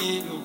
filho.